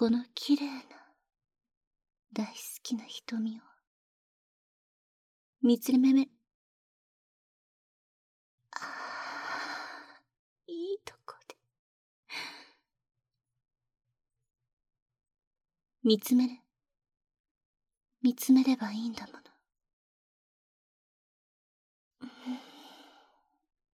この綺麗な、大好きな瞳を、見つめめ、ああ、いいとこで。見つめる。見つめればいいんだもの。